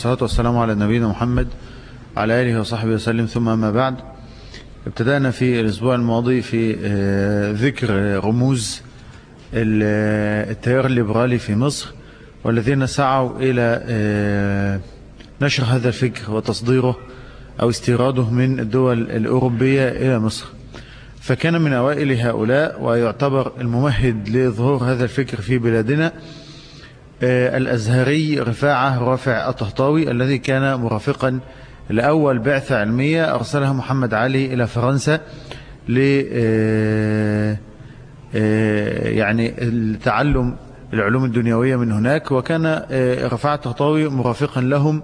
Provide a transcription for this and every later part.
والصلاة والسلام على نبينا محمد على آله وصحبه وسلم. ثم أما بعد ابتدأنا في الأسبوع الماضي في ذكر رموز التيار الليبرالي في مصر والذين سعوا إلى نشر هذا الفكر وتصديره أو استيراده من الدول الأوروبية إلى مصر. فكان من أوائل هؤلاء ويعتبر الممهد لظهور هذا الفكر في بلادنا الأزهري رفاعة رافع الطهطاوي الذي كان مرافقا لأول بعثة علمية أرسلها محمد علي إلى فرنسا ل يعني التعلم العلوم الدنيوية من هناك وكان رفاعة الطهطاوي مرافقا لهم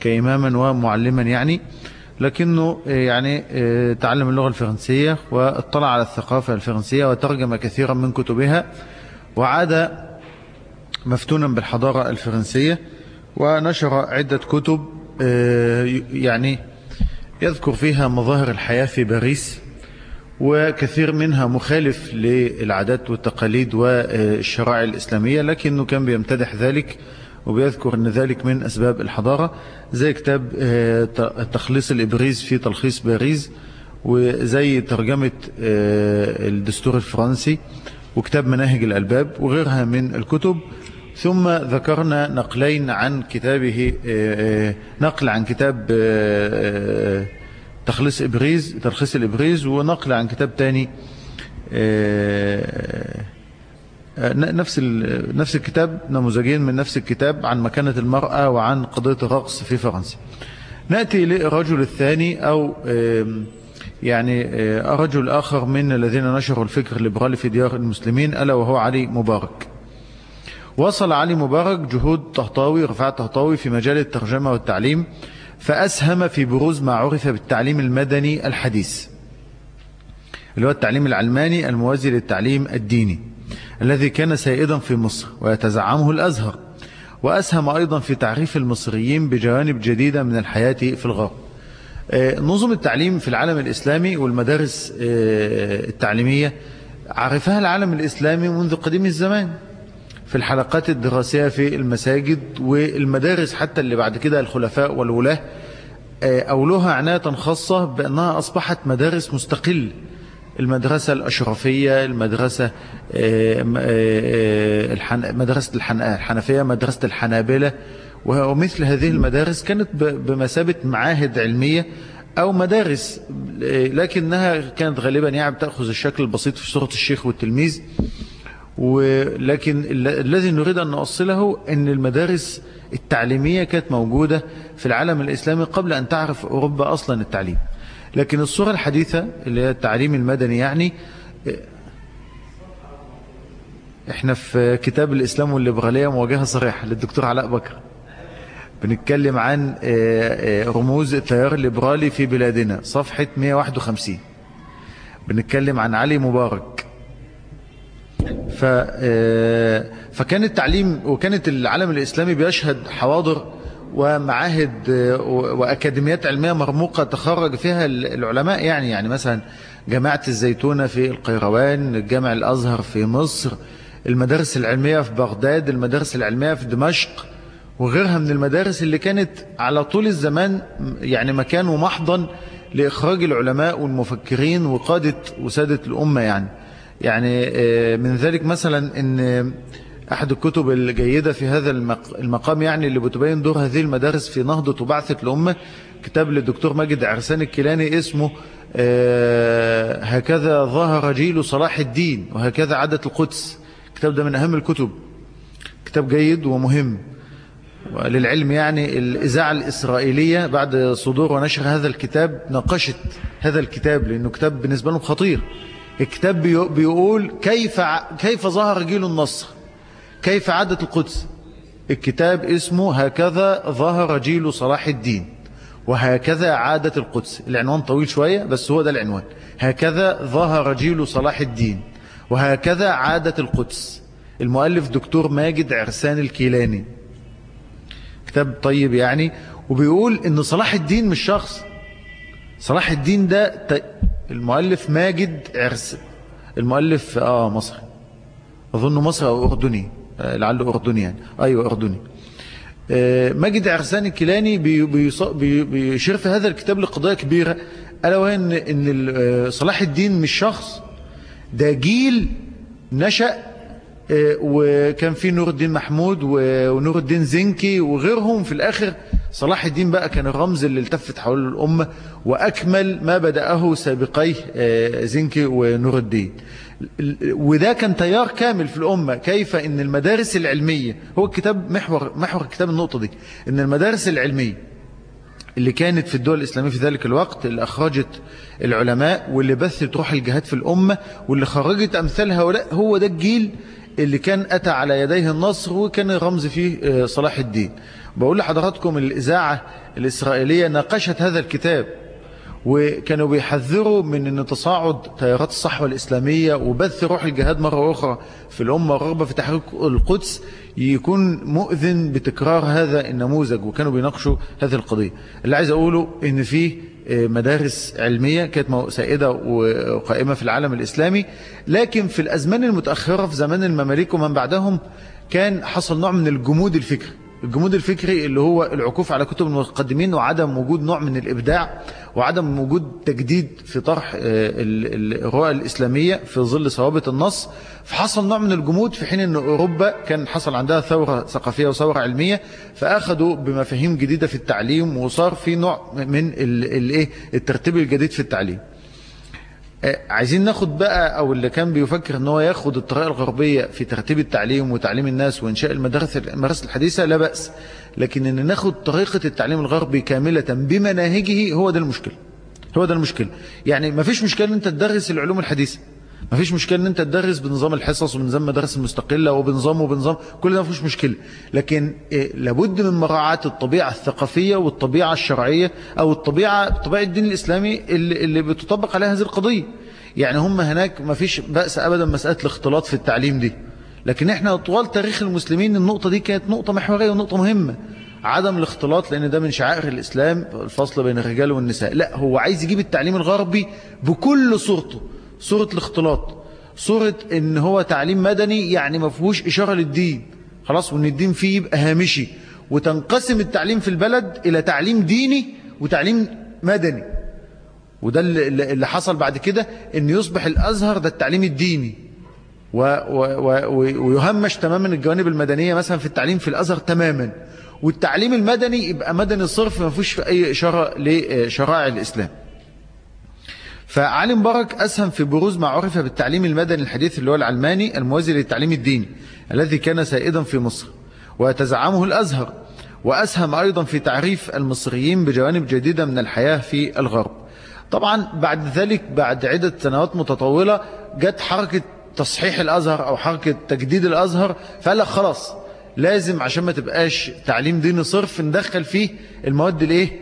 كإماما ومعلما يعني لكنه يعني تعلم اللغة الفرنسية واطلع على الثقافة الفرنسية وترجم كثيرا من كتبها وعاد مفتونا بالحضارة الفرنسية ونشر عدة كتب يعني يذكر فيها مظاهر الحياة في باريس وكثير منها مخالف للعادات والتقاليد والشرائع الإسلامية لكنه كان بيمتدح ذلك وبيذكر أن ذلك من أسباب الحضارة زي كتاب تخليص الإبريز في تلخيص باريس وزي ترجمة الدستور الفرنسي وكتاب مناهج الألباب وغيرها من الكتب. ثم ذكرنا نقلين عن كتابه نقل عن كتاب تخليص إبريز تلخيص الإبريز ونقل عن كتاب تاني نفس نفس الكتاب نموذجين من نفس الكتاب عن مكانة المرأة وعن قضية الرقص في فرنسا. نأتي للرجل الثاني أو يعني رجل آخر من الذين نشروا الفكر الليبرالي في ديار المسلمين ألا وهو علي مبارك. وصل علي مبارك جهود طهطاوي رفاعة طهطاوي في مجال الترجمة والتعليم فأسهم في بروز ما عرف بالتعليم المدني الحديث اللي هو التعليم العلماني الموازي للتعليم الديني الذي كان سائدا في مصر ويتزعمه الأزهر وأسهم أيضا في تعريف المصريين بجوانب جديدة من الحياة في الغرب. نظم التعليم في العالم الإسلامي والمدارس التعليمية عرفها العالم الإسلامي منذ قديم الزمان. في الحلقات الدراسية في المساجد والمدارس حتى اللي بعد كده الخلفاء والولاة أولوها عناية خاصة بأنها أصبحت مدارس مستقل. المدرسة الأشرفية المدرسة مدرسة الحنفية مدرسة الحنابلة. ومثل هذه المدارس كانت بمثابة معاهد علمية أو مدارس لكنها كانت غالبا يعني بتأخذ الشكل البسيط في صورة الشيخ والتلميذ. ولكن الذي نريد أن نوصله أن المدارس التعليمية كانت موجودة في العالم الإسلامي قبل أن تعرف أوروبا أصلا التعليم. لكن الصورة الحديثة اللي هي التعليم المدني يعني إحنا في كتاب الإسلام والليبرالية مواجهة صريحة للدكتور علاء بكر. بنتكلم عن رموز التيار الليبرالي في بلادنا صفحة 151 بنتكلم عن علي مبارك. ف فكان التعليم وكانت العالم الإسلامي بيشهد حواضر ومعاهد وأكاديميات علمية مرموقة تخرج فيها العلماء يعني يعني مثلا جامعة الزيتونة في القيروان الجامع الأزهر في مصر المدارس العلمية في بغداد المدارس العلمية في دمشق وغيرها من المدارس اللي كانت على طول الزمان يعني مكان ومحضن لإخراج العلماء والمفكرين وقادة وسادة الأمة يعني. يعني من ذلك مثلا إن أحد الكتب الجيدة في هذا المقام يعني اللي بتبين دور هذه المدارس في نهضة وبعثة الأمة كتاب للدكتور ماجد عرسان الكيلاني اسمه هكذا ظهر جيل صلاح الدين وهكذا عادت القدس. الكتاب ده من أهم الكتب. كتاب جيد ومهم. وللعلم يعني الإذاعة الإسرائيلية بعد صدور ونشر هذا الكتاب ناقشت هذا الكتاب لأنه كتاب بالنسبة لهم خطير. الكتاب بيقول كيف كيف ظهر جيل النصر؟ كيف عادت القدس؟ الكتاب اسمه هكذا ظهر جيل صلاح الدين وهكذا عادت القدس. العنوان طويل شوية بس هو ده العنوان. هكذا ظهر جيل صلاح الدين وهكذا عادت القدس. المؤلف دكتور ماجد عرسان الكيلاني. كتاب طيب يعني وبيقول إن صلاح الدين مش شخص. صلاح الدين ده المؤلف ماجد عرس. المؤلف آه مصري. أظن مصري أو أردني. لعله أردني يعني. أيوه أردني. ماجد عرسان الكيلاني بيشير في هذا الكتاب لقضايا كبيرة. ألا وهي إن, إن صلاح الدين مش شخص. ده جيل نشأ وكان في نور الدين محمود ونور الدين زنكي وغيرهم في الآخر. صلاح الدين بقى كان الرمز اللي التفت حول الأمة وأكمل ما بدأه سابقيه زنكي ونور الدين. وده كان تيار كامل في الأمة. كيف؟ أن المدارس العلمية هو الكتاب محور, محور الكتاب النقطة دي. أن المدارس العلمية اللي كانت في الدول الإسلامية في ذلك الوقت اللي أخرجت العلماء واللي بثت روح الجهاد في الأمة واللي خرجت أمثال هؤلاء هو ده الجيل اللي كان أتى على يديه النصر وكان رمز فيه صلاح الدين. بقول لحضراتكم الإذاعة الإسرائيلية ناقشت هذا الكتاب وكانوا بيحذروا من أن تصاعد تيارات الصحوة الإسلامية وبث روح الجهاد مرة أخرى في الأمة والرغبة في تحريك القدس يكون مؤذن بتكرار هذا النموذج. وكانوا بيناقشوا هذه القضية. اللي عايز أقوله أن فيه مدارس علمية كانت سائدة وقائمة في العالم الإسلامي. لكن في الأزمان المتأخرة في زمان المماليك ومن بعدهم كان حصل نوع من الجمود الفكري. الجمود الفكري اللي هو العكوف على كتب المتقدمين وعدم وجود نوع من الإبداع وعدم وجود تجديد في طرح الرؤى الإسلامية في ظل ثوابت النص. فحصل نوع من الجمود في حين أن أوروبا كان حصل عندها ثورة ثقافية وثورة علمية فأخذوا بمفاهيم جديدة في التعليم وصار في نوع من الترتيب الجديد في التعليم. عايزين ناخد بقى أو اللي كان بيفكر إن هو ياخد الطريقة الغربية في ترتيب التعليم وتعليم الناس وإنشاء المدارس المدارس الحديثة لا بأس. لكن إن ناخد طريقة التعليم الغربي كاملة بمناهجه هو ده المشكلة. هو ده المشكلة. يعني ما فيش مشكلة إن أنت تدرس العلوم الحديثة. ما فيش مشكلة إن أنت تدرس بنظام الحصص وبنظام المدارس المستقله وبنظام وبنظام كل ده ما فيش مشكلة. لكن إيه لابد من مراعاة الطبيعة الثقافية والطبيعة الشرعية أو الطبيعة طبيعة الدين الإسلامي اللي, اللي بتطبق عليها هذه القضية. يعني هم هناك ما فيش بأس أبدا مسألة الاختلاط في التعليم دي. لكن إحنا طوال تاريخ المسلمين النقطة دي كانت نقطة محورية ونقطة مهمة. عدم الاختلاط لأن ده من شعائر الإسلام الفصل بين الرجال والنساء. لا هو عايز يجيب التعليم الغربي بكل صورته. صورة الاختلاط. صورة إن هو تعليم مدني يعني ما فيهوش إشارة للدين. خلاص وإن الدين فيه يبقى هامشي. وتنقسم التعليم في البلد إلى تعليم ديني وتعليم مدني. وده اللي حصل بعد كده إن يصبح الأزهر ده التعليم الديني. و و ويهمش تماما الجوانب المدنية مثلا في التعليم في الأزهر تماما. والتعليم المدني يبقى مدني صرف ما فيش في أي إشارة لشرائع الإسلام. فعلي مبارك أسهم في بروز ما عرف بالتعليم المدني الحديث اللي هو العلماني الموازي للتعليم الديني الذي كان سائدا في مصر ويتزعمه الأزهر وأسهم أيضا في تعريف المصريين بجوانب جديدة من الحياة في الغرب. طبعا بعد ذلك بعد عدة سنوات متطولة جت حركة تصحيح الأزهر أو حركة تجديد الأزهر فقال لك خلاص لازم عشان ما تبقاش تعليم ديني صرف ندخل فيه المواد الإيه؟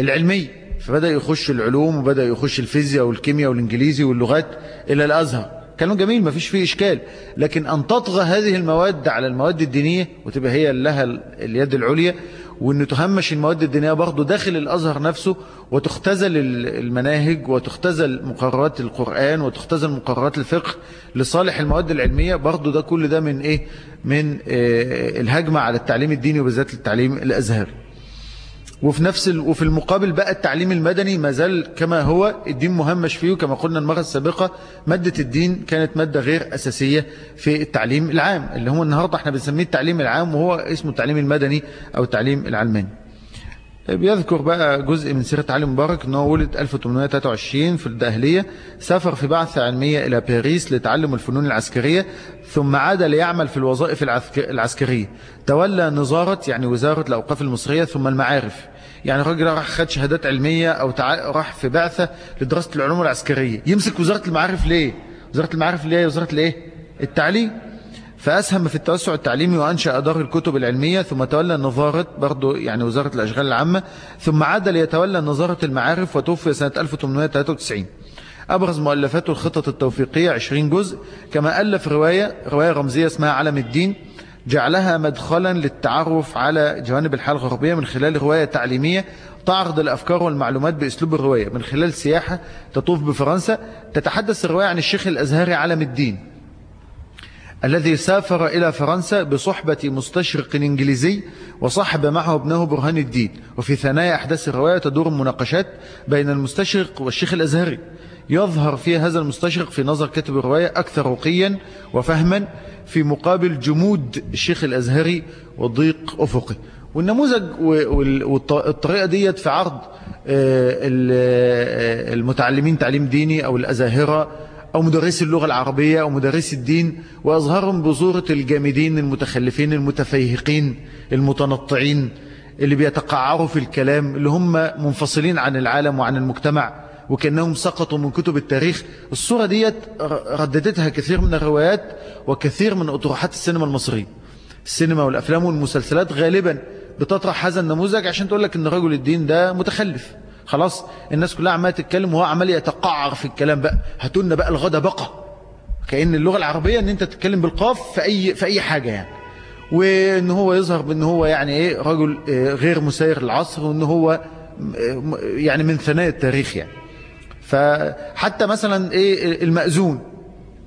العلمية. فبدأ يخش العلوم وبدأ يخش الفيزياء والكيمياء والإنجليزي واللغات إلى الأزهر. كلام جميل ما فيش فيه إشكال. لكن أن تطغى هذه المواد على المواد الدينية وتبقى هي لها اليد العليا وأن تهمش المواد الدينية برضه داخل الأزهر نفسه وتختزل المناهج وتختزل مقررات القرآن وتختزل مقررات الفقه لصالح المواد العلمية برضه ده كل ده من إيه؟ من إيه الهجمة على التعليم الديني وبالذات التعليم الأزهري. وفي نفس ال... وفي المقابل بقى التعليم المدني ما زال كما هو. الدين مهمش فيه. كما قلنا المرة السابقة مادة الدين كانت مادة غير أساسية في التعليم العام اللي هو النهاردة إحنا بنسميه التعليم العام وهو اسمه التعليم المدني أو التعليم العلماني. بيذكر بقى جزء من سيرة علي مبارك أنه ولد 1823 في الدهلية سافر في بعثة علمية إلى باريس لتعلم الفنون العسكرية ثم عاد ليعمل في الوظائف العسكرية. تولى نظارة يعني وزارة الأوقاف المصرية ثم المعارف. يعني الراجل راح خد شهادات علمية أو تع... راح في بعثة لدراسة العلوم العسكرية. يمسك وزارة المعارف ليه؟ وزارة المعارف ليه؟ وزارة الإيه؟ التعليم. فأسهم في التوسع التعليمي وأنشأ دار الكتب العلمية ثم تولى نظارة برضو يعني وزارة الأشغال العامة ثم عاد ليتولى نظارة المعارف وتوفي سنة 1893 أبرز مؤلفاته الخطط التوفيقية 20 جزء. كما ألف رواية رواية رمزية اسمها علم الدين. جعلها مدخلا للتعرف على جوانب الحياة الغربية من خلال رواية تعليمية تعرض الأفكار والمعلومات بأسلوب الرواية. من خلال سياحة تطوف بفرنسا تتحدث الرواية عن الشيخ الأزهري علم الدين الذي سافر إلى فرنسا بصحبة مستشرق إنجليزي وصاحب معه ابنه برهان الدين. وفي ثنايا أحداث الرواية تدور مناقشات بين المستشرق والشيخ الأزهري. يظهر فيها هذا المستشرق في نظر كاتب الرواية أكثر رقيا وفهما في مقابل جمود الشيخ الأزهري وضيق أفقي والنموذج والطريقة ديت في عرض آه، آه، المتعلمين تعليم ديني أو الأزاهرة أو مدرسي اللغة العربية أو مدرسي الدين وأظهرهم بصورة الجامدين المتخلفين المتفيهقين المتنطعين اللي بيتقعروا في الكلام اللي هم منفصلين عن العالم وعن المجتمع. وكأنهم سقطوا من كتب التاريخ. الصورة ديت رددتها كثير من الروايات وكثير من أطروحات السينما المصرية. السينما والأفلام والمسلسلات غالبا بتطرح هذا النموذج عشان تقول لك إن رجل الدين ده متخلف. خلاص الناس كلها عمالة تتكلم وهو عمال يتقعر في الكلام بقى. هاتوا لنا بقى الغدا بقى. كأن اللغة العربية إن أنت تتكلم بالقاف في أي في أي حاجة يعني. وإن هو يظهر بإن هو يعني إيه رجل آه، غير مسير للعصر وإن هو آه، يعني من ثنايا التاريخ يعني. فحتى مثلا إيه المأذون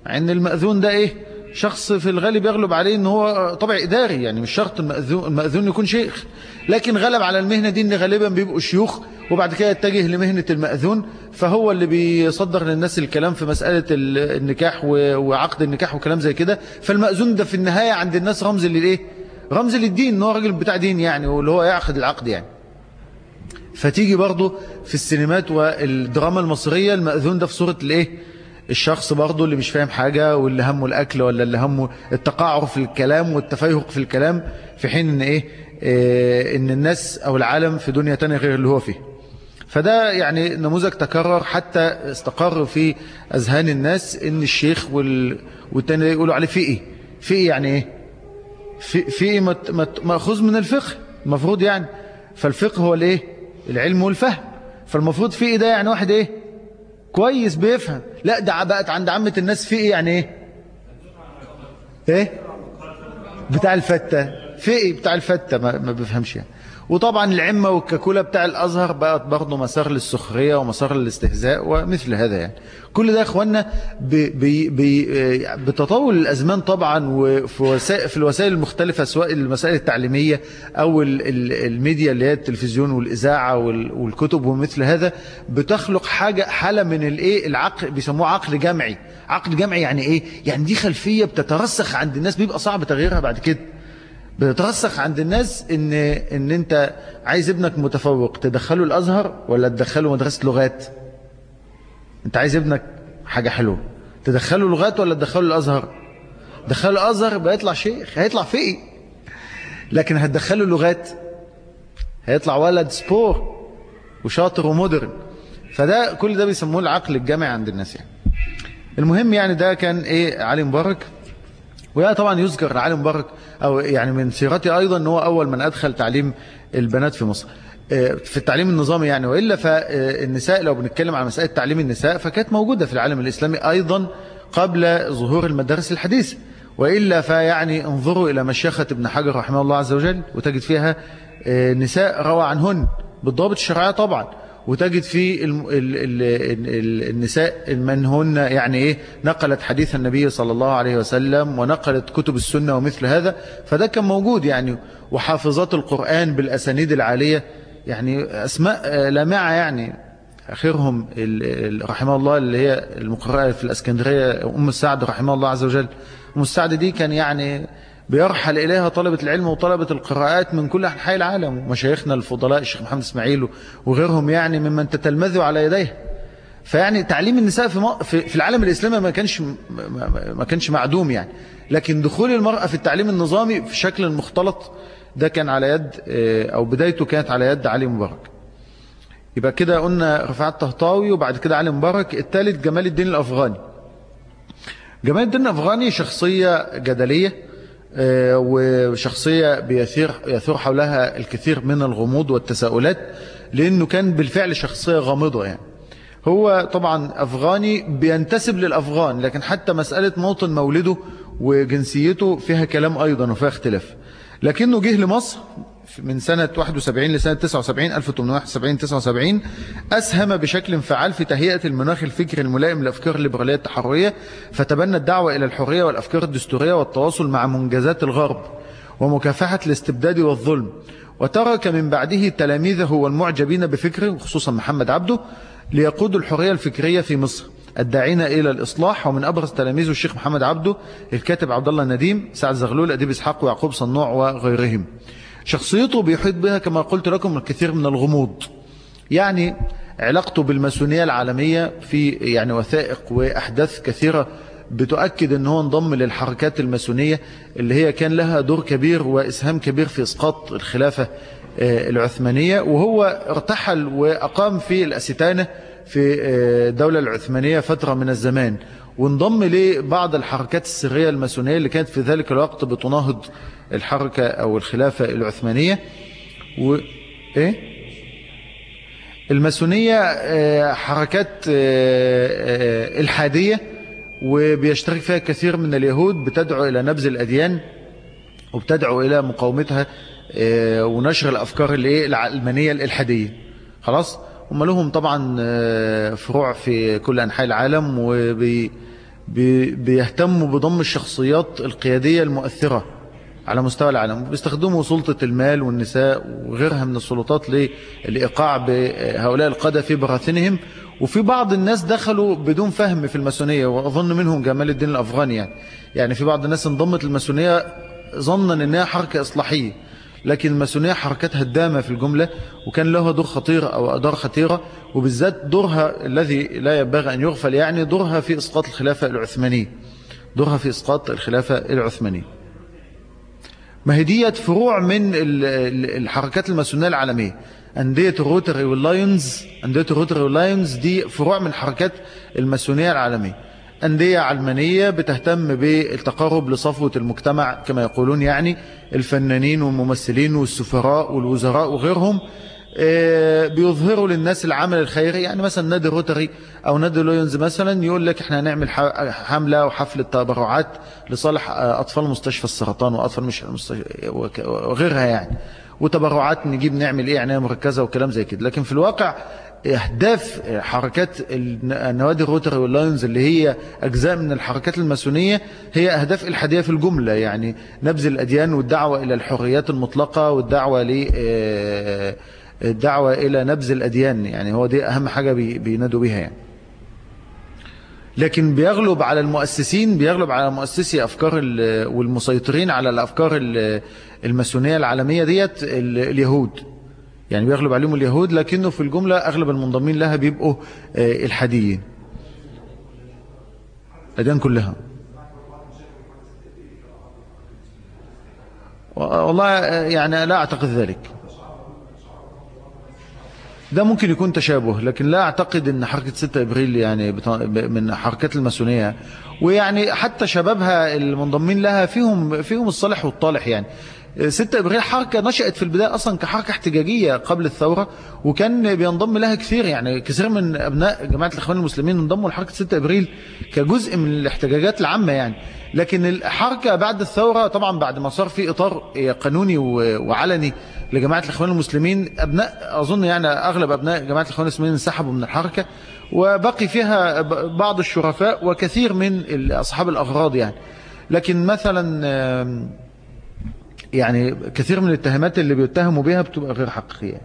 إن المأذون ده إيه شخص في الغالب يغلب عليه إن هو طبع إداري يعني مش شرط المأذون, المأذون يكون شيخ لكن غلب على المهنة دي إن غالبا بيبقوا شيوخ وبعد كده يتجه لمهنة المأذون فهو اللي بيصدر للناس الكلام في مسألة النكاح وعقد النكاح وكلام زي كده. فالمأذون ده في النهاية عند الناس رمز للإيه؟ رمز للدين إن هو راجل بتاع دين يعني واللي هو يعقد العقد يعني. فتيجي برضه في السينمات والدراما المصرية المأذون ده في صورة الإيه؟ الشخص برضه اللي مش فاهم حاجة واللي همه الأكل ولا اللي همه التقاعر في الكلام والتفيهق في الكلام في حين إن إيه, إيه إن الناس أو العالم في دنيا تانية غير اللي هو فيه. فده يعني نموذج تكرر حتى استقر في أذهان الناس إن الشيخ وال... والتاني يقولوا عليه في إيه في إيه؟ يعني إيه في, في إيه مأخوذ من الفقه المفروض يعني. فالفقه هو الإيه؟ العلم والفهم. فالمفروض في إيه ده يعني واحد إيه؟ كويس بيفهم. لا ده بقت عند عامة الناس في إيه يعني إيه؟ إيه؟ بتاع الفتة. في إيه بتاع الفتة؟ ما, ما بيفهمش يعني. وطبعا العمة والكاكولا بتاع الأزهر بقت برضه مسار للسخرية ومسار للاستهزاء ومثل هذا يعني. كل ده اخوانا بتطول الأزمان طبعا وفي في الوسائل المختلفة سواء المسائل التعليمية أو الميديا اللي هي التلفزيون والإذاعة والكتب ومثل هذا بتخلق حاجة حالة من الايه العقل بيسموه عقل جمعي. عقل جمعي يعني إيه؟ يعني دي خلفية بتترسخ عند الناس بيبقى صعب تغييرها بعد كده. بتترسخ عند الناس إن إن أنت عايز ابنك متفوق تدخله الأزهر ولا تدخله مدرسة لغات؟ أنت عايز ابنك حاجة حلوة تدخله لغات ولا تدخله الأزهر؟ دخله الأزهر بيطلع شيخ هيطلع فقي. لكن هتدخله لغات؟ هيطلع ولد سبور وشاطر ومودرن. فده كل ده بيسموه العقل الجامعي عند الناس يعني. المهم يعني ده كان إيه علي مبارك. ويا طبعا يذكر العالم مبارك أو يعني من سيرته أيضا أنه هو أول من أدخل تعليم البنات في مصر. آه، في التعليم النظامي يعني وإلا فالنساء لو بنتكلم عن مسألة تعليم النساء فكانت موجودة في العالم الإسلامي أيضا قبل ظهور المدارس الحديثة وإلا فيعني انظروا إلى مشيخة ابن حجر رحمه الله عز وجل وتجد فيها آه، نساء روى عنهن بالضابط الشرعية طبعا. وتجد في النساء من هن يعني إيه نقلت حديث النبي صلى الله عليه وسلم ونقلت كتب السنة ومثل هذا فده كان موجود يعني وحافظات القرآن بالأسانيد العالية يعني أسماء لامعة يعني. آخرهم رحمه الله اللي هي المقرأة في الأسكندرية أم السعد رحمه الله عز وجل. أم السعد دي كان يعني بيرحل إليها طلبة العلم وطلبة القراءات من كل أنحاء العالم. ومشايخنا الفضلاء الشيخ محمد إسماعيل وغيرهم يعني ممن تتلمذوا على يديه. فيعني تعليم النساء في في العالم الإسلامي ما كانش ما كانش معدوم يعني. لكن دخول المرأة في التعليم النظامي في شكل مختلط ده كان على يد آه، أو بدايته كانت على يد علي مبارك. يبقى كده قلنا رفعت طهطاوي وبعد كده علي مبارك. الثالث جمال الدين الأفغاني. جمال الدين الأفغاني شخصية جدلية وشخصية بيثير يثور حولها الكثير من الغموض والتساؤلات لأنه كان بالفعل شخصية غامضة يعني. هو طبعا أفغاني بينتسب للأفغان لكن حتى مسألة موطن مولده وجنسيته فيها كلام أيضا وفيها اختلاف. لكنه جه لمصر من سنة 71 لسنة 79 1871 79 أسهم بشكل فعال في تهيئة المناخ الفكري الملائم لأفكار الليبرالية التحررية فتبنى الدعوة إلى الحرية والأفكار الدستورية والتواصل مع منجزات الغرب ومكافحة الاستبداد والظلم. وترك من بعده تلاميذه والمعجبين بفكره خصوصا محمد عبده ليقودوا الحرية الفكرية في مصر الداعين إلى الإصلاح. ومن أبرز تلاميذه الشيخ محمد عبده الكاتب عبد الله النديم سعد زغلول أديب إسحاق ويعقوب صنوع وغيرهم. شخصيته بيحيط بها كما قلت لكم الكثير من الغموض. يعني علاقته بالماسونية العالمية في يعني وثائق وأحداث كثيرة بتؤكد إن هو انضم للحركات الماسونية اللي هي كان لها دور كبير وإسهام كبير في إسقاط الخلافة آه، العثمانية. وهو ارتحل وأقام في الأستانة في آه، الدولة العثمانية فترة من الزمان. وانضم لبعض الحركات السرية الماسونية اللي كانت في ذلك الوقت بتناهض الحركة أو الخلافة العثمانية و... إيه؟ الماسونية آه، حركات آه، إلحادية وبيشترك فيها كثير من اليهود بتدعو إلى نبذ الأديان وبتدعو إلى مقاومتها ونشر الأفكار العلمانية الإلحادية خلاص؟ هم لهم طبعا آه، فروع في كل أنحاء العالم وبيهتموا بضم الشخصيات القيادية المؤثرة على مستوى العالم بيستخدموا سلطة المال والنساء وغيرها من السلطات للإيقاع بهؤلاء القادة في براثنهم. وفي بعض الناس دخلوا بدون فهم في الماسونية وأظن منهم جمال الدين الأفغاني يعني. يعني في بعض الناس انضمت الماسونية ظنا أنها حركة إصلاحية. لكن الماسونية حركات هدامة في الجملة وكان لها دور خطير أو أدوار خطيرة وبالذات دورها الذي لا ينبغي أن يغفل يعني دورها في إسقاط الخلافة العثمانية دورها في إسقاط الخلافة العثمانية ما هي ديت فروع من الحركات الماسونية العالمية. أندية الروتري واللايونز أندية الروتري واللايونز دي فروع من حركات الماسونية العالمية. أندية علمانية بتهتم بالتقرب لصفوة المجتمع كما يقولون يعني الفنانين والممثلين والسفراء والوزراء وغيرهم آه، بيظهروا للناس العمل الخيري. يعني مثلا نادي روتري أو نادي ليونز مثلا يقول لك إحنا هنعمل حملة وحفلة تبرعات لصالح أطفال مستشفى السرطان وأطفال مش وغيرها يعني وتبرعات نجيب نعمل إيه عناية مركزة وكلام زي كده. لكن في الواقع أهداف حركات النوادي الروتري واللاينز اللي هي أجزاء من الحركات الماسونية هي أهداف إلحادية في الجملة يعني نبذ الأديان والدعوة إلى الحريات المطلقة والدعوة ل آه، الدعوة إلى نبذ الأديان يعني هو دي أهم حاجة بينادوا بيها يعني. لكن بيغلب على المؤسسين بيغلب على مؤسسي أفكار والمسيطرين على الأفكار الماسونية العالمية ديت اليهود. يعني بيغلب عليهم اليهود لكنه في الجملة أغلب المنضمين لها بيبقوا آه، الحاديين الأديان كلها. والله آه، يعني لا أعتقد ذلك. ده ممكن يكون تشابه لكن لا أعتقد أن حركة 6 إبريل يعني من حركات الماسونية. ويعني حتى شبابها المنضمين لها فيهم فيهم الصالح والطالح يعني. 6 ابريل حركة نشأت في البداية أصلا كحركة احتجاجية قبل الثورة وكان بينضم لها كثير يعني كثير من أبناء جماعة الإخوان المسلمين انضموا لحركة 6 إبريل كجزء من الاحتجاجات العامة يعني. لكن الحركة بعد الثورة طبعا بعد ما صار في إطار قانوني وعلني لجماعة الإخوان المسلمين أبناء أظن يعني أغلب أبناء جماعة الإخوان المسلمين انسحبوا من الحركة وبقي فيها بعض الشرفاء وكثير من أصحاب الأغراض يعني. لكن مثلا يعني كثير من الاتهامات اللي بيتهموا بها بتبقى غير حقيقية.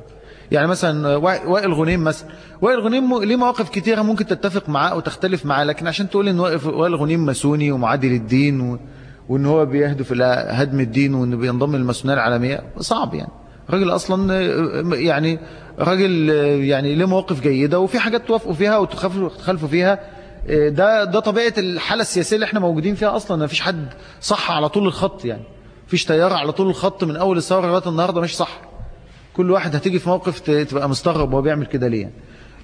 يعني مثلا وائل غنيم مثلا وائل غنيم ليه مواقف كثيرة ممكن تتفق معاه أو تختلف معاه لكن عشان تقول إن وائل غنيم مسوني ومعادي للدين و... وإن هو بيهدف إلى هدم الدين وانه بينضم للماسونية العالمية صعب يعني. راجل أصلا يعني راجل يعني له مواقف جيدة وفي حاجات توافقوا فيها وتخالفوا فيها ده ده طبيعة الحالة السياسية اللي إحنا موجودين فيها أصلا ما فيش حد صح على طول الخط يعني. فيش تيار على طول الخط من أول الثورة لغاية النهاردة مش صح. كل واحد هتيجي في موقف تبقى مستغرب وهو بيعمل كده ليه.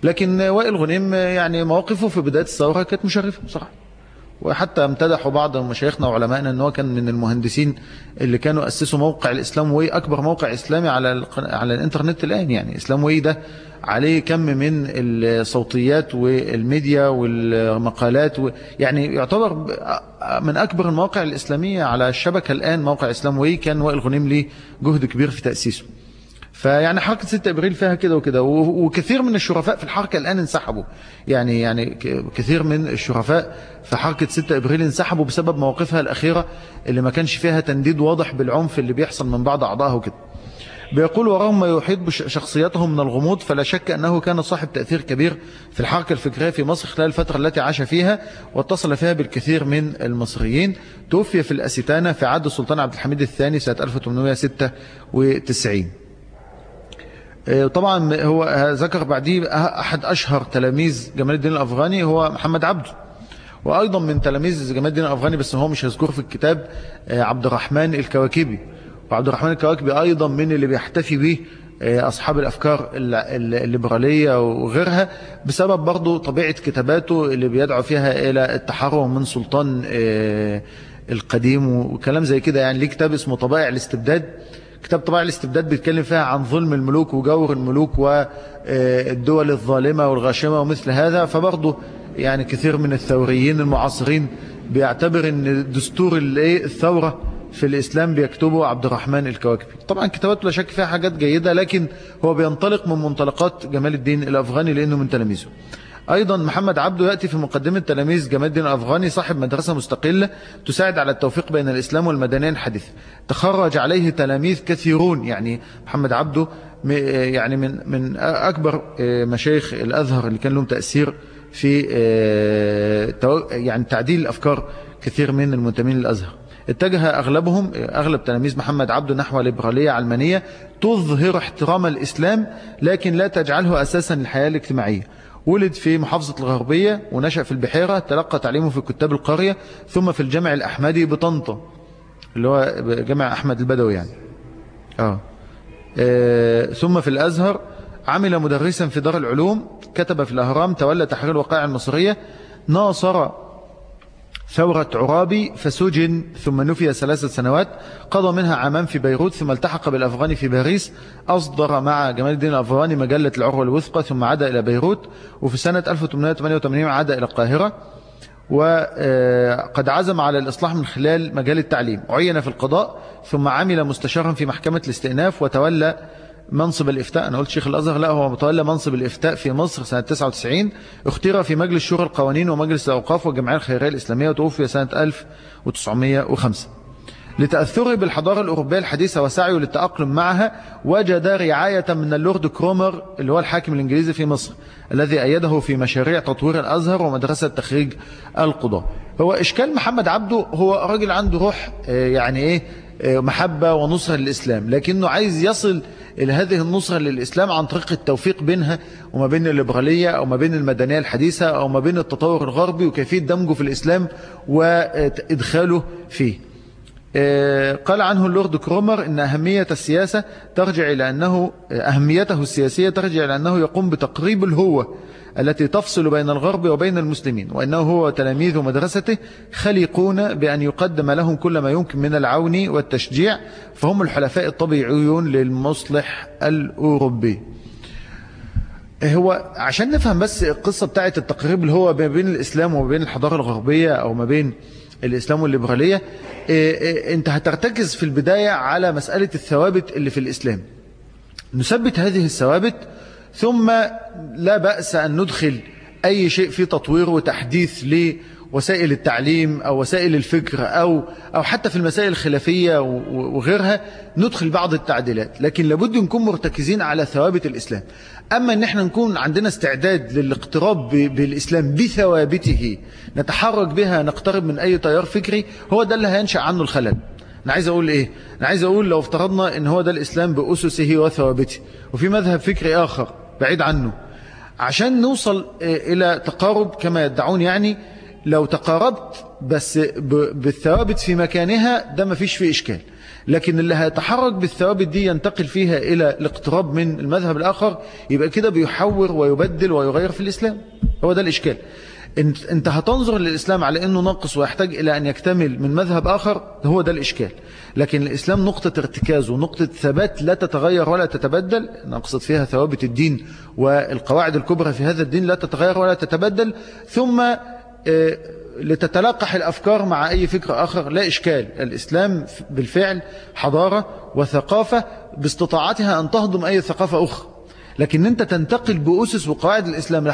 لكن وائل غنيم يعني مواقفه في بداية الثورة كانت مشرفة بصراحة. وحتى امتدحوا بعض مشايخنا وعلمائنا إن هو كان من المهندسين اللي كانوا أسسوا موقع الإسلام واي أكبر موقع إسلامي على على الإنترنت الآن يعني. إسلام واي ده عليه كم من الصوتيات والميديا والمقالات و يعني يعتبر من أكبر المواقع الإسلامية على الشبكة الآن. موقع إسلام وي كان وائل غنيم ليه جهد كبير في تأسيسه. فيعني حركة 6 ابريل فيها كده وكده. وكثير من الشرفاء في الحركة الآن انسحبوا. يعني يعني كثير من الشرفاء في حركة 6 ابريل انسحبوا بسبب مواقفها الأخيرة اللي ما كانش فيها تنديد واضح بالعنف اللي بيحصل من بعض أعضائها وكده. بيقول ورغم ما يحيط بشخصيته من الغموض فلا شك أنه كان صاحب تأثير كبير في الحركة الفكرية في مصر خلال الفترة التي عاش فيها واتصل فيها بالكثير من المصريين. توفي في الأستانة في عهد السلطان عبد الحميد الثاني سنة 1896 آه، طبعا هو ذكر بعديه أحد أشهر تلاميذ جمال الدين الأفغاني هو محمد عبده. وأيضا من تلاميذ جمال الدين الأفغاني بس هو مش هذكره في الكتاب آه، عبد الرحمن الكواكبي. وعبد الرحمن الكواكبي أيضا من اللي بيحتفي به آه، أصحاب الأفكار الليبرالية وغيرها بسبب برضو طبيعة كتاباته اللي بيدعو فيها إلى التحرر من سلطان آه، القديم وكلام زي كده. يعني ليه كتاب اسمه طبائع الاستبداد. كتاب طبائع الاستبداد بيتكلم فيها عن ظلم الملوك وجور الملوك والدول الظالمة والغاشمة ومثل هذا. فبرضه يعني كثير من الثوريين المعاصرين بيعتبر إن دستور الثورة في الإسلام بيكتبه عبد الرحمن الكواكبي. طبعا كتاباته لا شك فيها حاجات جيدة لكن هو بينطلق من منطلقات جمال الدين الأفغاني لأنه من تلاميذه. أيضا محمد عبده يأتي في مقدمة تلاميذ جمال الدين الأفغاني صاحب مدرسة مستقلة تساعد على التوفيق بين الإسلام والمدنية الحديثة تخرج عليه تلاميذ كثيرون يعني محمد عبده يعني من من أكبر مشايخ الأزهر اللي كان لهم تأثير في يعني تعديل الأفكار كثير من المنتمين للأزهر. اتجه أغلبهم أغلب تلاميذ محمد عبده نحو ليبرالية علمانية تظهر احترام الإسلام لكن لا تجعله أساسا للحياة الاجتماعية. ولد في محافظة الغربية ونشأ في البحيرة تلقى تعليمه في كتاب القرية ثم في الجامع الأحمدي بطنطا اللي هو جامع أحمد البدوي يعني آه. آه ثم في الأزهر عمل مدرسا في دار العلوم كتب في الأهرام تولى تحرير الوقائع المصرية ناصر ثورة عرابي فسجن ثم نفي ثلاثة سنوات قضى منها عامان في بيروت ثم التحق بالأفغاني في باريس أصدر مع جمال الدين الأفغاني مجلة العروة الوثقى ثم عاد إلى بيروت وفي سنة 1888 عاد إلى القاهرة وقد عزم على الإصلاح من خلال مجال التعليم عين في القضاء ثم عمل مستشارا في محكمة الاستئناف وتولى منصب الإفتاء. أنا قلت شيخ الأزهر لا هو متولى منصب الإفتاء في مصر سنة 99 اختير في مجلس شورى القوانين ومجلس الأوقاف والجمعية الخيرية الإسلامية وتوفي سنة 1905 لتأثره بالحضارة الأوروبية الحديثة وسعيه للتأقلم معها وجد رعاية من اللورد كرومر اللي هو الحاكم الإنجليزي في مصر الذي أيده في مشاريع تطوير الأزهر ومدرسة تخريج القضاء هو إشكال محمد عبده هو راجل عنده روح آه، يعني إيه آه، محبة ونصرة للإسلام لكنه عايز يصل إلى هذه النصرة للإسلام عن طريق التوفيق بينها وما بين الليبرالية أو ما بين المدنية الحديثة أو ما بين التطور الغربي وكيفية دمجه في الإسلام وإدخاله فيه. قال عنه اللورد كرومر إن أهمية السياسة ترجع إلى أنه أهميته السياسية ترجع إلى أنه يقوم بتقريب الهوة التي تفصل بين الغرب وبين المسلمين وأنه هو تلاميذ مدرسته خليقون بأن يقدم لهم كل ما يمكن من العون والتشجيع فهم الحلفاء الطبيعيون للمصلح الأوروبي. هو عشان نفهم بس القصة بتاعت التقريب اللي هو ما بين الإسلام وما بين الحضارة الغربية أو ما بين الإسلام والليبرالية إيه، إيه، أنت هترتكز في البداية على مسألة الثوابت اللي في الإسلام. نثبت هذه الثوابت ثم لا بأس أن ندخل أي شيء في تطوير وتحديث لوسائل التعليم أو وسائل الفكر أو, أو حتى في المسائل الخلافية وغيرها ندخل بعض التعديلات لكن لابد نكون مرتكزين على ثوابت الإسلام. أما أن إحنا نكون عندنا استعداد للاقتراب بالإسلام بثوابته نتحرك بها نقترب من أي تيار فكري هو ده اللي هينشأ عنه الخلل. أنا عايز أقول إيه؟ أنا عايز أقول لو افترضنا أن هو ده الإسلام بأسسه وثوابته وفي مذهب فكري آخر بعيد عنه. عشان نوصل إلى تقارب كما يدعون يعني لو تقاربت بس بالثوابت في مكانها ده ما فيش فيه إشكال. لكن اللي هيتحرك بالثوابت دي ينتقل فيها إلى الاقتراب من المذهب الآخر يبقى كده بيحور ويبدل ويغير في الإسلام. هو ده الإشكال. انت, هتنظر للإسلام على أنه ناقص ويحتاج إلى أن يكتمل من مذهب آخر هو ده الإشكال. لكن الإسلام نقطة ارتكاز ونقطة ثبات لا تتغير ولا تتبدل نقصد فيها ثوابت الدين والقواعد الكبرى في هذا الدين لا تتغير ولا تتبدل ثم لتتلقح الأفكار مع أي فكر آخر لا إشكال. الإسلام بالفعل حضارة وثقافة باستطاعتها أن تهضم أي ثقافة أخرى. لكن أنت تنتقل بأسس وقواعد الإسلام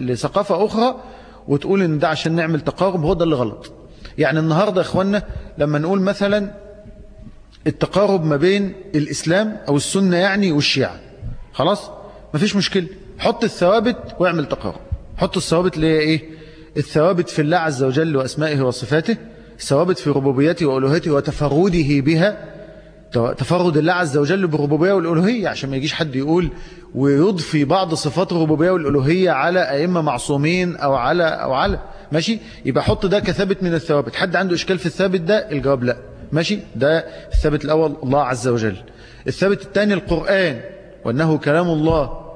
لثقافة أخرى وتقول إن ده عشان نعمل تقارب هو ده اللي غلط. يعني النهاردة يا إخوانا لما نقول مثلا التقارب ما بين الإسلام أو السنة يعني والشيعة. خلاص؟ مفيش مشكلة. حط الثوابت واعمل تقارب. حط الثوابت اللي هي إيه؟ الثوابت في الله عز وجل وأسمائه وصفاته الثوابت في ربوبيته وألوهته وتفرده بها تفرد الله عز وجل بالربوبية والألوهية عشان ما يجيش حد يقول ويضفي بعض صفات الربوبية والألوهية على أئمة معصومين أو على أو على ماشي؟ يبقى حط ده كثابت من الثوابت. حد عنده إشكال في الثابت ده الجواب لا. ماشي؟ ده الثابت الأول الله عز وجل. الثابت الثاني القرآن وأنه كلام الله.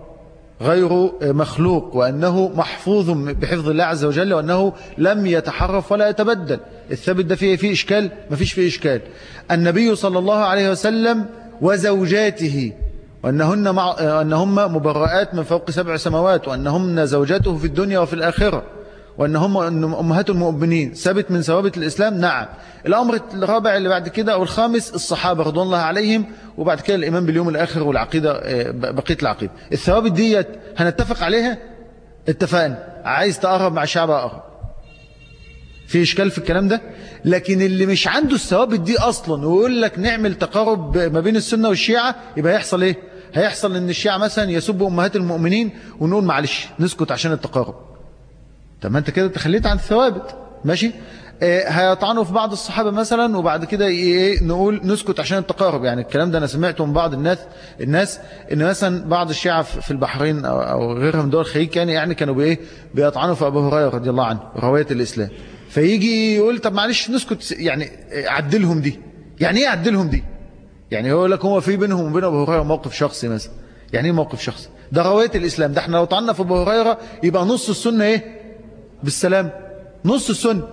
غير مخلوق وأنه محفوظ بحفظ الله عز وجل وأنه لم يتحرف ولا يتبدل. الثابت ده فيه فيه إشكال؟ ما فيش فيه إشكال. النبي صلى الله عليه وسلم وزوجاته وأنهن, مع أنهم مبرآت من فوق سبع سماوات وأنهن زوجاته في الدنيا وفي الآخرة. وأنهم أمهات المؤمنين ثابت من ثوابت الإسلام؟ نعم. الأمر الرابع اللي بعد كده أو الخامس الصحابة رضوان الله عليهم وبعد كده الإيمان باليوم الآخر والعقيدة آه، بقية العقيدة. الثوابت ديت هنتفق عليها؟ اتفقنا. عايز تقرب مع الشعب أقرب في إشكال في الكلام ده؟ لكن اللي مش عنده الثوابت دي أصلا ويقول لك نعمل تقارب ما بين السنة والشيعة يبقى يحصل إيه؟ هيحصل إن الشيعة مثلا يسبوا أمهات المؤمنين ونقول معلش نسكت عشان التقارب. طب ما انت كده تخليت عن الثوابت ماشي؟ آه هيطعنوا في بعض الصحابة مثلا وبعد كده إيه نقول نسكت عشان التقارب. يعني الكلام ده أنا سمعته من بعض الناس الناس إن مثلا بعض الشيعة في البحرين أو, أو غيرها من دول الخليج كان يعني كانوا بإيه؟ بيطعنوا في أبو هريرة رضي الله عنه رواية الإسلام. فيجي يقول طب معلش نسكت يعني عدلهم دي. يعني إيه عدلهم دي؟ يعني هو يقول لك هو في بينهم وبين أبو هريرة موقف شخصي مثلا. يعني إيه موقف شخصي؟ ده رواية الإسلام. ده إحنا لو طعنا في أبو هريرة يبقى نص السنة إيه؟ بالسلام. نص السنة.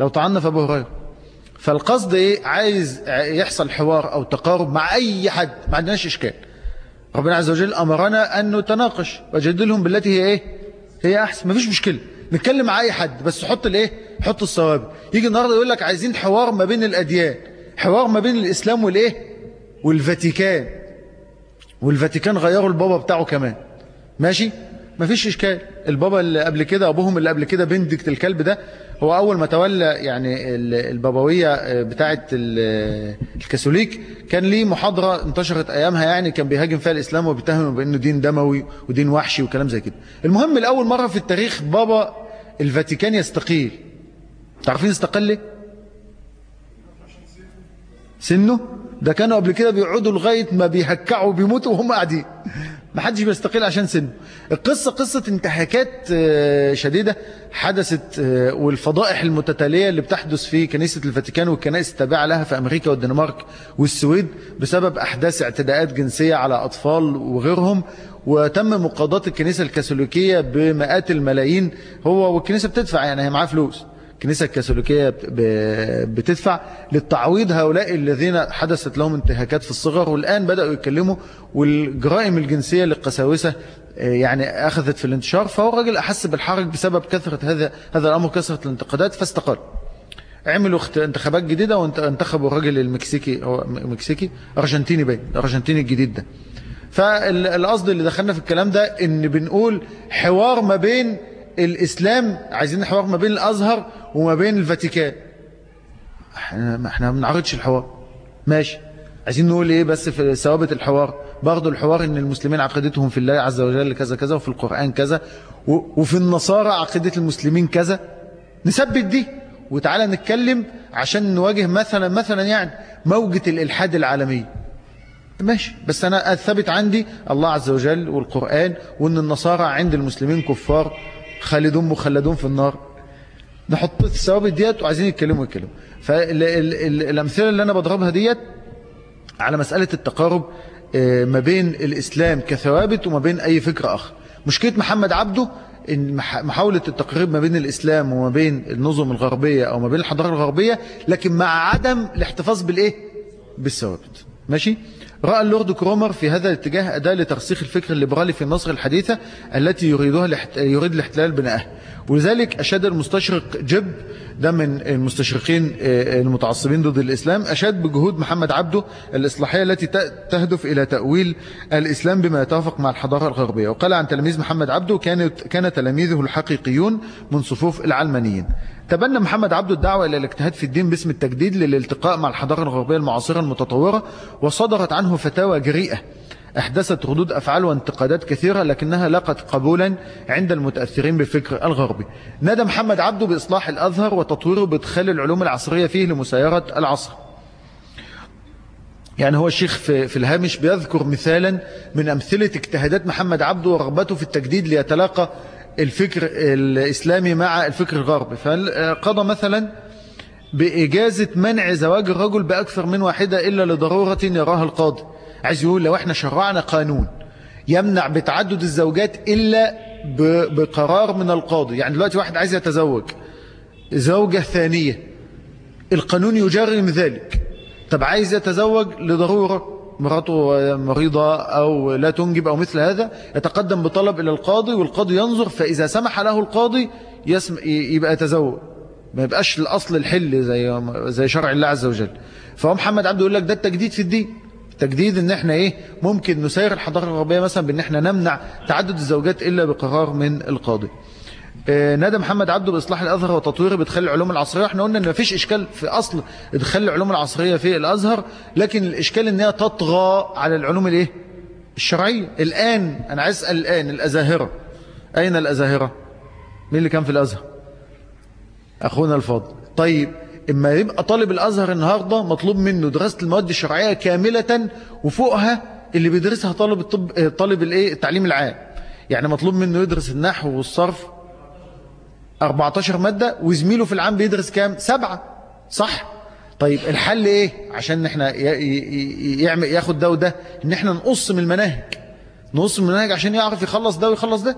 لو طعنا في أبو هريرة. فالقصد إيه؟ عايز يحصل حوار أو تقارب مع أي حد. ما عندناش إشكال. ربنا عز وجل أمرنا أن نتناقش وجدلهم بالتي هي إيه؟ هي أحسن. مفيش مشكلة. نتكلم مع أي حد. بس حط الإيه؟ حط الصواب يجي النهاردة يقول لك عايزين حوار ما بين الأديان. حوار ما بين الإسلام والإيه؟ والفاتيكان. والفاتيكان غيروا البابا بتاعه كمان. ماشي؟ ما فيش إشكال. البابا اللي قبل كده أبوهم اللي قبل كده بندكت الكلب ده هو أول ما تولى يعني البابوية بتاعة الكاثوليك كان ليه محاضرة انتشرت أيامها يعني كان بيهاجم فيها الإسلام وبيتهمه بأنه دين دموي ودين وحشي وكلام زي كده. المهم لأول مرة في التاريخ بابا الفاتيكان يستقيل. تعرفين استقل ليه؟ سنه؟ ده كانوا قبل كده بيقعدوا لغاية ما بيهكعوا بيموتوا وهم قاعدين. ما حدش بيستقيل عشان سنه. القصة قصة انتهاكات آه، شديدة حدثت آه، والفضائح المتتالية اللي بتحدث في كنيسة الفاتيكان والكنائس التابعة لها في أمريكا والدنمارك والسويد بسبب أحداث اعتداءات جنسية على أطفال وغيرهم وتم مقاضاة الكنيسة الكاثوليكية بمئات الملايين هو والكنيسة بتدفع يعني هي معاه فلوس. الكنيسة الكاثوليكية بتدفع للتعويض هؤلاء الذين حدثت لهم انتهاكات في الصغر والآن بدأوا يتكلموا والجرائم الجنسية للقساوسة آه، يعني أخذت في الانتشار. فهو الراجل أحس بالحرج بسبب كثرة هذا هذا الأمر كثرة الانتقادات. فاستقال. عملوا انتخابات جديدة وانتخبوا الراجل المكسيكي هو مكسيكي أرجنتيني باين الأرجنتيني الجديد ده. فالقصد اللي دخلنا في الكلام ده إن بنقول حوار ما بين الإسلام عايزين حوار ما بين الأزهر وما بين الفاتيكان. إحنا إحنا ما بنعرضش الحوار. ماشي. عايزين نقول إيه بس في ثوابت الحوار؟ برضه الحوار إن المسلمين عقيدتهم في الله عز وجل كذا كذا وفي القرآن كذا وفي النصارى عقيدة المسلمين كذا. نثبت دي وتعالى نتكلم عشان نواجه مثلا مثلا يعني موجة الإلحاد العالمية ماشي. بس أنا الثابت عندي الله عز وجل والقرآن وأن النصارى عند المسلمين كفار خالدون مخلدون في النار نحط الثوابت ديت وعايزين يتكلموا يتكلموا فالأمثلة اللي أنا بضربها ديت على مسألة التقارب آه، ما بين الإسلام كثوابت وما بين أي فكرة آخر مشكلة محمد عبده إن محاولة التقريب ما بين الإسلام وما بين النظم الغربية أو ما بين الحضارة الغربية لكن مع عدم الاحتفاظ بالإيه؟ بالثوابت ماشي؟ رأى اللورد كرومر في هذا الاتجاه أداة لترسيخ الفكر الليبرالي في مصر الحديثة التي يريدها يريد الاحتلال بنائها ولذلك أشاد المستشرق جب ده من المستشرقين آه، المتعصبين ضد الإسلام أشاد بجهود محمد عبده الإصلاحية التي تهدف إلى تأويل الإسلام بما يتوافق مع الحضارة الغربية. وقال عن تلاميذ محمد عبده كانت كان تلاميذه الحقيقيون من صفوف العلمانيين. تبنى محمد عبده الدعوة إلى الاجتهاد في الدين باسم التجديد للالتقاء مع الحضارة الغربية المعاصرة المتطورة وصدرت عنه فتاوى جريئة. أحدثت ردود أفعال وانتقادات كثيرة لكنها لقت قبولا عند المتأثرين بالفكر الغربي. نادى محمد عبده بإصلاح الأزهر وتطويره بإدخال العلوم العصرية فيه لمسايرة العصر. يعني هو الشيخ في, في الهامش بيذكر مثالا من أمثلة اجتهادات محمد عبده ورغبته في التجديد ليتلاقى الفكر الإسلامي مع الفكر الغربي. فقضى مثلا بإجازة منع زواج الرجل بأكثر من واحدة إلا لضرورة يراها القاضي؟ عايز يقول لو إحنا شرعنا قانون يمنع بتعدد الزوجات إلا بقرار من القاضي. يعني دلوقتي واحد عايز يتزوج زوجة ثانية القانون يجرم ذلك. طب عايز يتزوج لضرورة مراته مريضة أو لا تنجب أو مثل هذا يتقدم بطلب إلى القاضي والقاضي ينظر فإذا سمح له القاضي يسم يبقى يتزوج. ما يبقاش الأصل الحل زي زي شرع الله عز وجل. فهو محمد عبده يقول لك ده التجديد في الدين. تجديد إن إحنا إيه ممكن نسير الحضارة الغربية مثلا بإن إحنا نمنع تعدد الزوجات إلا بقرار من القاضي. آه، نادى محمد عبده بإصلاح الأزهر وتطويره بإدخال العلوم العصرية. إحنا قلنا إن مفيش إشكال في أصل إدخال العلوم العصرية في الأزهر لكن الإشكال إن هي تطغى على العلوم الإيه؟ الشرعية. الآن أنا عايز أسأل الآن الأزاهرة. أين الأزاهرة؟ مين اللي كان في الأزهر؟ أخونا الفاضل. طيب إما يبقى طالب الأزهر النهاردة مطلوب منه دراسة المواد الشرعية كاملة وفوقها اللي بيدرسها طالب الطب طالب الإيه؟ التعليم العام. يعني مطلوب منه يدرس النحو والصرف 14 مادة وزميله في العام بيدرس كام؟ سبعة. صح؟ طيب الحل إيه؟ عشان إحنا يعمل ياخد ده وده إن إحنا نقص من المناهج. نقص من المناهج عشان يعرف يخلص ده ويخلص ده.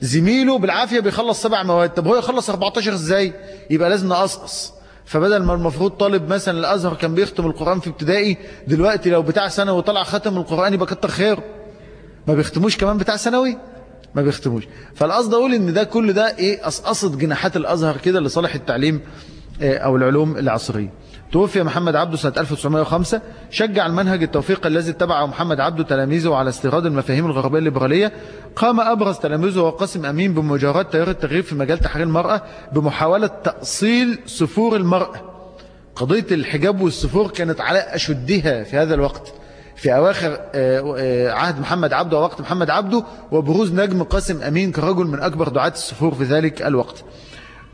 زميله بالعافية بيخلص سبع مواد. طب هو يخلص 14 إزاي؟ يبقى لازم نقصقص. فبدل ما المفروض طالب مثلا الأزهر كان بيختم القرآن في ابتدائي دلوقتي لو بتاع سنة وطلع ختم القرآن يبقى كتر خير ما بيختموش كمان بتاع ثانوي؟ ما بيختموش. فالقصد أقول إن ده كل ده إيه قصقصت جناحات الأزهر كده لصالح التعليم آه، أو العلوم العصرية. توفي محمد عبده سنة 1905 شجع المنهج التوفيق الذي اتبعه محمد عبده تلاميذه على استيراد المفاهيم الغربية الليبرالية. قام أبرز تلاميذه وقاسم أمين بمجاراة تيار التغيير في مجال تحرير المرأة بمحاولة تأصيل سفور المرأة. قضية الحجاب والسفور كانت على أشدها في هذا الوقت. في أواخر آه، آه، عهد محمد عبده ووقت محمد عبده وبروز نجم قاسم أمين كرجل من أكبر دعاة السفور في ذلك الوقت.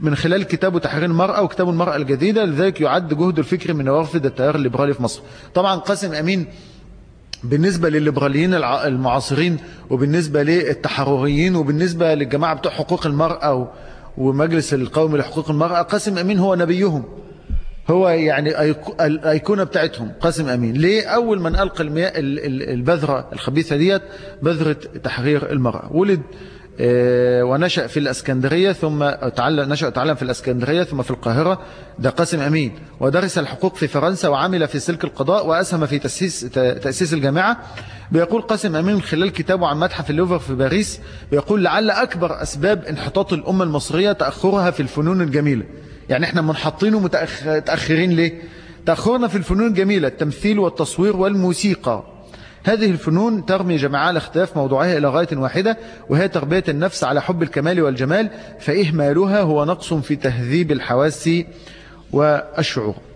من خلال كتابه تحرير المرأة وكتاب المرأة الجديدة لذلك يعد جهد الفكر من نوافذ التيار الليبرالي في مصر. طبعا قاسم أمين بالنسبة للليبراليين المعاصرين وبالنسبة للتحرريين وبالنسبة للجماعة بتوع حقوق المرأة ومجلس القومي لحقوق المرأة قاسم أمين هو نبيهم. هو يعني الأيقونة بتاعتهم قاسم أمين. ليه؟ أول من ألقى المياه البذرة الخبيثة ديت بذرة تحرير المرأة. ولد ونشأ في الأسكندرية ثم تعلم نشأ تعلم في الأسكندرية ثم في القاهرة ده قاسم أمين ودرس الحقوق في فرنسا وعمل في سلك القضاء وأسهم في تأسيس, تأسيس الجامعة. بيقول قاسم أمين خلال كتابه عن متحف اللوفر في باريس بيقول لعل أكبر أسباب انحطاط الأمة المصرية تأخرها في الفنون الجميلة. يعني إحنا منحطين ومتأخرين ليه؟ تأخرنا في الفنون الجميلة التمثيل والتصوير والموسيقى. هذه الفنون ترمي جميعها الاختلاف موضوعها إلى غاية واحدة وهي تربية النفس على حب الكمال والجمال فإهمالها هو نقص في تهذيب الحواس والشعور.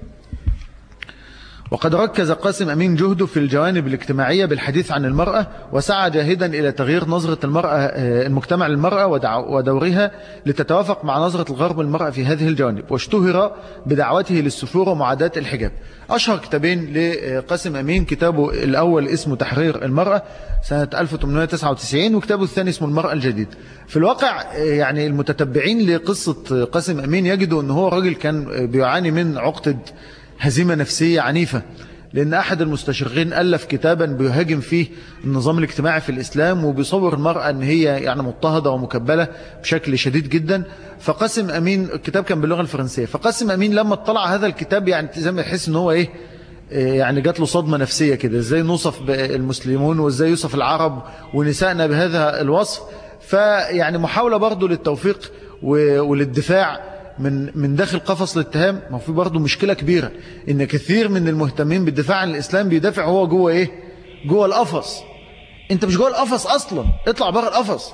وقد ركز قاسم أمين جهده في الجوانب الاجتماعية بالحديث عن المرأة وسعى جاهدا إلى تغيير نظرة المرأة آه، المجتمع للمرأة ودورها لتتوافق مع نظرة الغرب المرأة في هذه الجوانب. واشتهر بدعوته للسفور ومعاداة الحجاب. أشهر كتابين لقاسم أمين كتابه الأول اسمه تحرير المرأة سنة 1899 وكتابه الثاني اسمه المرأة الجديد. في الواقع آه، يعني المتتبعين لقصة قاسم أمين يجدوا أنه هو راجل كان بيعاني من عقدة هزيمة نفسية عنيفة لأن أحد المستشرقين ألف كتابا بيهاجم فيه النظام الاجتماعي في الإسلام وبيصور المرأة أن هي يعني مضطهدة ومكبلة بشكل شديد جدا. فقسم أمين الكتاب كان باللغة الفرنسية. فقسم أمين لما اطلع هذا الكتاب يعني زي ما يحس أن هو إيه يعني جات له صدمة نفسية كده. إزاي نوصف المسلمون وإزاي يوصف العرب ونسائنا بهذا الوصف؟ فيعني محاولة برضه للتوفيق وللدفاع من من داخل قفص الاتهام ما في برضه مشكلة كبيرة إن كثير من المهتمين بالدفاع عن الإسلام بيدافع هو جوه إيه؟ جوه القفص. أنت مش جوه القفص أصلا اطلع بره القفص.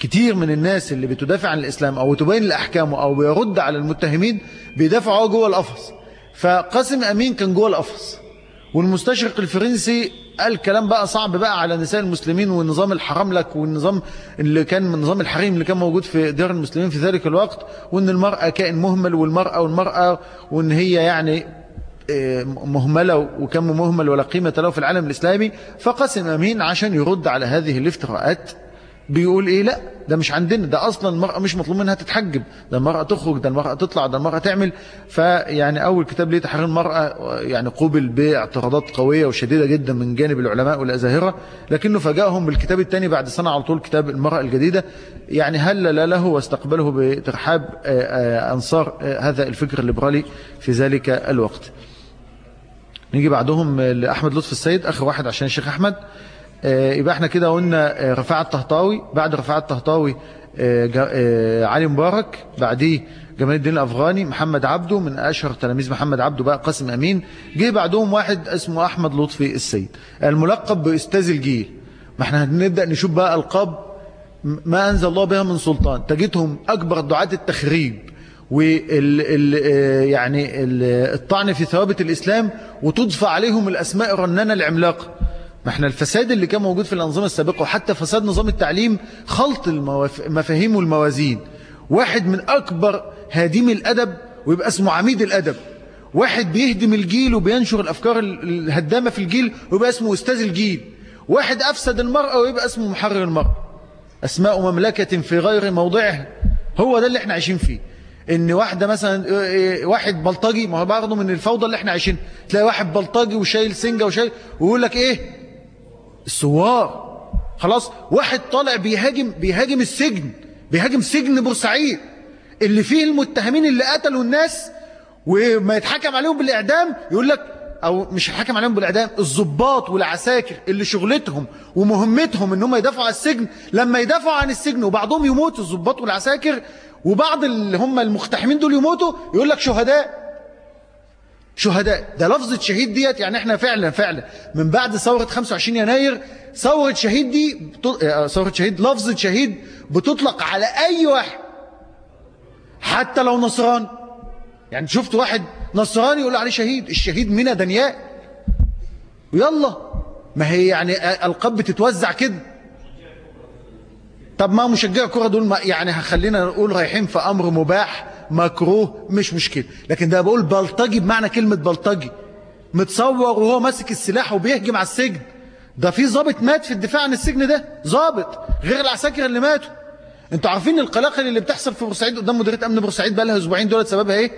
كتير من الناس اللي بتدافع عن الإسلام أو تبين الاحكام أو بيرد على المتهمين بيدافعوا هو جوه القفص. فقاسم أمين كان جوه القفص. والمستشرق الفرنسي قال كلام بقى صعب بقى على نساء المسلمين والنظام الحرام لك والنظام اللي كان من نظام الحريم اللي كان موجود في ديار المسلمين في ذلك الوقت وإن المرأة كائن مهمل والمرأة والمرأة وإن هي يعني مهملة وكم مهمل ولا قيمة له في العالم الإسلامي فقسم أمين عشان يرد على هذه الافتراءات. بيقول إيه؟ لا ده مش عندنا ده أصلا المرأة مش مطلوب منها تتحجب. ده المرأة تخرج ده المرأة تطلع ده المرأة تعمل. فيعني أول كتاب ليه تحرير المرأة يعني قوبل باعتراضات قوية وشديدة جدا من جانب العلماء والازاهرة لكنه فاجأهم بالكتاب الثاني بعد سنة على طول كتاب المرأة الجديدة. يعني هلل له واستقبله بترحاب أنصار هذا الفكر الليبرالي في ذلك الوقت. نيجي بعدهم لأحمد لطف السيد آخر واحد عشان الشيخ أحمد. يبقى إحنا كده قلنا رفاعة الطهطاوي. بعد رفاعة الطهطاوي علي مبارك. بعديه جمال الدين الأفغاني محمد عبده. من أشهر تلاميذ محمد عبده بقى قاسم أمين. جه بعدهم واحد اسمه أحمد لطفي السيد. الملقب بأستاذ الجيل. ما إحنا هنبدأ نشوف بقى ألقاب ما أنزل الله بها من سلطان. تجدهم أكبر دعاة التخريب وال ال يعني ال الطعن في ثوابت الإسلام وتضفى عليهم الأسماء الرنانة العملاقة. ما إحنا الفساد اللي كان موجود في الأنظمة السابقة وحتى فساد نظام التعليم خلط المفاهيم والموازين واحد من أكبر هادمي الأدب ويبقى اسمه عميد الأدب. واحد بيهدم الجيل وبينشر الأفكار الهدامة في الجيل ويبقى اسمه أستاذ الجيل. واحد أفسد المرأة ويبقى اسمه محرر المرأة. أسماء مملكة في غير موضعها. هو ده اللي إحنا عايشين فيه. إن واحدة مثلا واحد بلطجي ما هو برضه من الفوضى اللي إحنا عايشين. تلاقي واحد بلطجي وشايل سنجة وشايل ويقول لك إيه؟ السوار خلاص واحد طالع بيهاجم بيهاجم السجن بيهاجم سجن بورسعيد. اللي فيه المتهمين اللي قتلوا الناس وما يتحكم عليهم بالإعدام يقول لك أو مش يتحكم عليهم بالإعدام الضباط والعساكر اللي شغلتهم ومهمتهم إن هم يدافعوا عن السجن. لما يدافعوا عن السجن وبعضهم يموتوا الضباط والعساكر وبعض اللي هم المقتحمين دول يموتوا يقول لك شهداء. شهداء. ده لفظة شهيد ديت يعني إحنا فعلا فعلا. من بعد ثورة 25 يناير ثورة شهيد دي ثورة شهيد لفظة شهيد بتطلق على أي واحد. حتى لو نصراني يعني شفت واحد نصراني يقول عليه شهيد الشهيد منى دنياء. ويلا ما هي يعني القاب بتتوزع كده. طب ما مشجع كرة دول ما يعني هخلينا نقول رايحين في أمر مباح مكروه مش مشكلة. لكن ده بقول بلطجي بمعنى كلمة بلطجي. متصور وهو ماسك السلاح وبيهجم على السجن. ده في ضابط مات في الدفاع عن السجن ده؟ ضابط. غير العساكر اللي ماتوا. أنتوا عارفين القلاقل اللي بتحصل في بورسعيد قدام مديرية أمن بورسعيد بقى لها أسبوعين دولت سببها إيه؟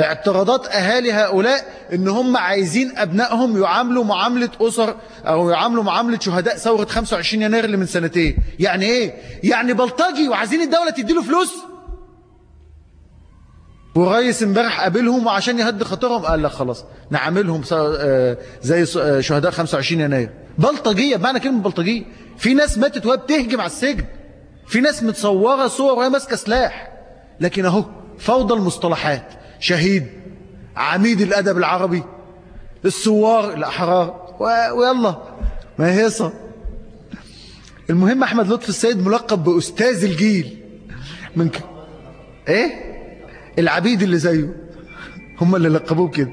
اعتراضات أهالي هؤلاء إن هم عايزين أبنائهم يعاملوا معاملة أسر أو يعاملوا معاملة شهداء ثورة 25 يناير اللي من سنتين. يعني إيه؟ يعني بلطجي وعايزين الدولة تديله فلوس؟ ورئيس امبارح قابلهم وعشان يهدي خاطرهم قال لك خلاص نعاملهم زي شهداء 25 يناير. بلطجية بمعنى كلمة بلطجية. في ناس ماتت وهي بتهجم على السجن. في ناس متصورة صور وهي ماسكة سلاح. لكن أهو فوضى المصطلحات. شهيد عميد الأدب العربي الثوار الأحرار. ويلا ما هيصة؟ المهم أحمد لطفي السيد ملقب بأستاذ الجيل. من ك... إيه؟ العبيد اللي زيه. هم اللي لقبوه كده.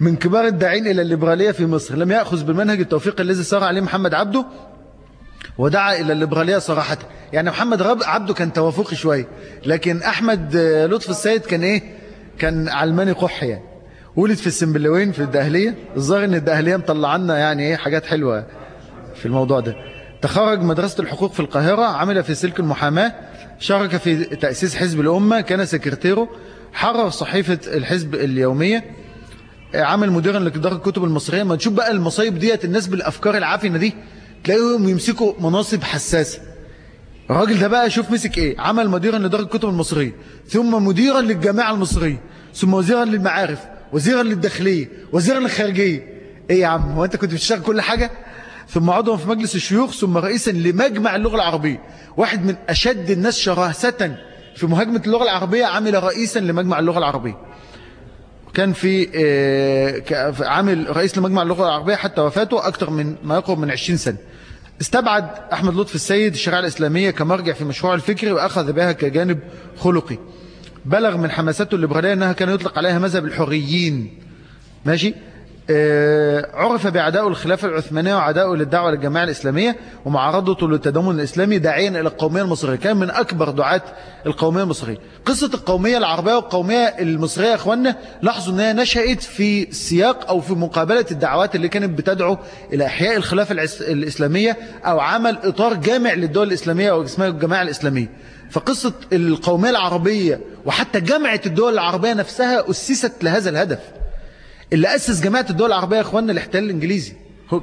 من كبار الداعين إلى الليبرالية في مصر. لم يأخذ بالمنهج التوفيق الذي سار عليه محمد عبده ودعا إلى الليبرالية صراحة. يعني محمد عبده كان توافقي شوية لكن أحمد لطف السيد كان إيه؟ كان علماني قح يعني. ولد في السنبلاوين في الدقهلية الظاهر إن الدقهلية مطلعنا يعني إيه حاجات حلوة في الموضوع ده. تخرج مدرسة الحقوق في القاهرة عمل في سلك المحاماة شارك في تأسيس حزب الأمة كان سكرتيره حرر صحيفة الحزب اليومية عمل مديرا لدار الكتب المصرية. ما تشوف بقى المصايب ديت الناس بالأفكار العافنة دي تلاقيهم يمسكوا مناصب حساسة. الراجل ده بقى شوف مسك إيه؟ عمل مديرا لدار الكتب المصرية ثم مديرا للجامعة المصرية ثم وزيرا للمعارف وزيرا للداخلية وزيرا للخارجية. إيه يا عم هو أنت كنت بتشتغل كل حاجة؟ ثم عضوا في مجلس الشيوخ ثم رئيسا لمجمع اللغة العربية. واحد من أشد الناس شراهة في مهاجمة اللغة العربية عمل رئيسا لمجمع اللغة العربية. كان في عامل رئيس لمجمع اللغة العربية حتى وفاته أكثر من ما يقرب من 20 سنة. استبعد أحمد لطفي السيد الشريعة الإسلامية كمرجع في مشروع الفكري وأخذ بها كجانب خلقي. بلغ من حماسته الليبرالية أنها كان يطلق عليها مذهب الحريين. ماشي؟ عرف بعداء الخلافة العثمانية وعداءه للدعوة للجماعة الإسلامية ومعارضته للتضامن الإسلامي داعيا إلى القومية المصرية كان من أكبر دعاة القومية المصرية. قصة القومية العربية والقومية المصرية يا أخوانا لاحظوا أنها نشأت في سياق أو في مقابلة الدعوات اللي كانت بتدعو إلى إحياء الخلافة الإسلامية أو عمل إطار جامع للدول الإسلامية أو اسمها الجماعة الإسلامية. فقصة القومية العربية وحتى جامعة الدول العربية نفسها أسست لهذا الهدف. اللي أسس جماعة الدول العربية يا أخواننا الاحتلال الإنجليزي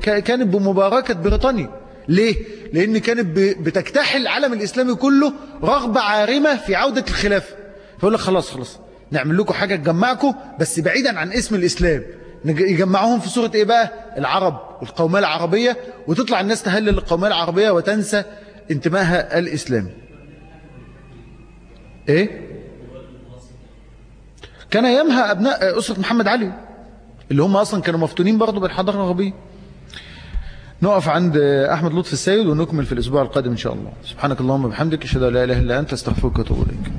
كانت بمباركة بريطانيا ليه؟ لأن كانت بتكتحل العالم الإسلامي كله رغبة عارمة في عودة الخلافة فيقول لك خلاص خلاص نعمل لكم حاجة تجمعكم بس بعيدا عن اسم الإسلام يجمعوهم في صورة إيه بقى؟ العرب والقومية العربية وتطلع الناس تهلل القومية العربية وتنسى انتمائها الإسلامي إيه؟ كان أيامها أبناء أسرة محمد علي اللي هم أصلا كانوا مفتونين برضو بالحضارة الغربية. نقف عند أحمد لطفي السيد ونكمل في الأسبوع القادم إن شاء الله. سبحانك اللهم وبحمدك أشهد أن لا إله إلا أنت أستغفرك وأتوب إليك.